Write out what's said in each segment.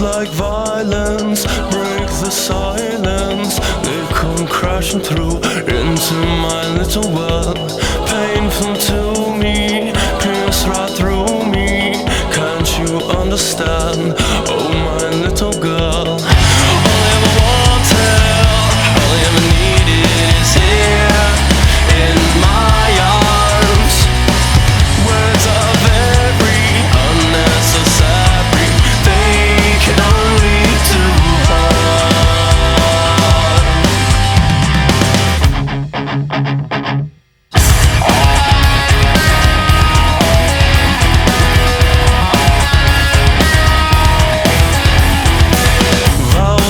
like violence break the silence. They come crashing through into my little world. Painful to me, pierce right through me. Can't you understand? Oh, my little girl.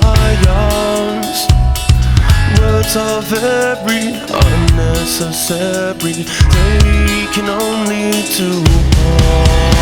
my arms. Words are very unnecessary, they can only do harm.